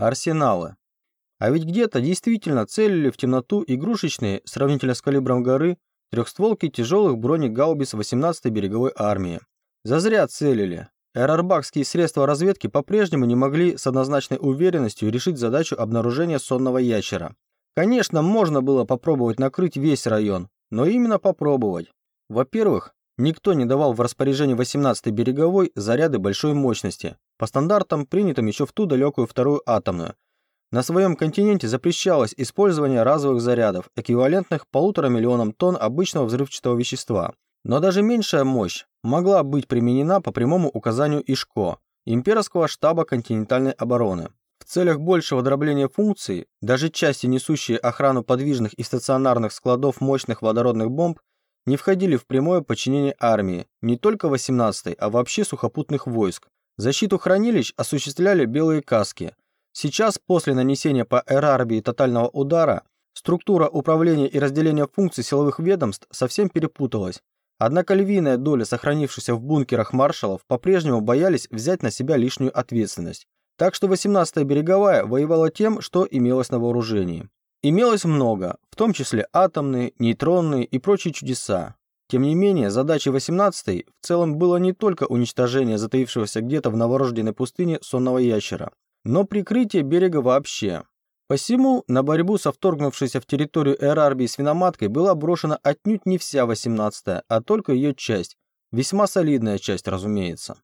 Арсеналы. А ведь где-то действительно целили в темноту игрушечные, сравнительно с калибром горы, трехстволки тяжелых бронегаубиц 18-й береговой армии. Зазря целили. Эрарбакские средства разведки по-прежнему не могли с однозначной уверенностью решить задачу обнаружения сонного ящера. Конечно, можно было попробовать накрыть весь район, но именно попробовать. Во-первых, никто не давал в распоряжение 18-й береговой заряды большой мощности, по стандартам, принятым еще в ту далекую вторую атомную. На своем континенте запрещалось использование разовых зарядов, эквивалентных полутора миллионам тонн обычного взрывчатого вещества. Но даже меньшая мощь могла быть применена по прямому указанию ИШКО, Имперского штаба континентальной обороны. В целях большего дробления функций, даже части, несущие охрану подвижных и стационарных складов мощных водородных бомб, не входили в прямое подчинение армии, не только 18-й, а вообще сухопутных войск. Защиту хранилищ осуществляли белые каски. Сейчас, после нанесения по Эрарбии тотального удара, структура управления и разделения функций силовых ведомств совсем перепуталась. Однако львиная доля сохранившихся в бункерах маршалов по-прежнему боялись взять на себя лишнюю ответственность. Так что 18-я береговая воевала тем, что имелось на вооружении. Имелось много, в том числе атомные, нейтронные и прочие чудеса. Тем не менее, задачей 18-й в целом было не только уничтожение затаившегося где-то в новорожденной пустыне сонного ящера, но прикрытие берега вообще. Посему на борьбу со вторгнувшейся в территорию Эрарбии свиноматкой была брошена отнюдь не вся 18-я, а только ее часть, весьма солидная часть, разумеется.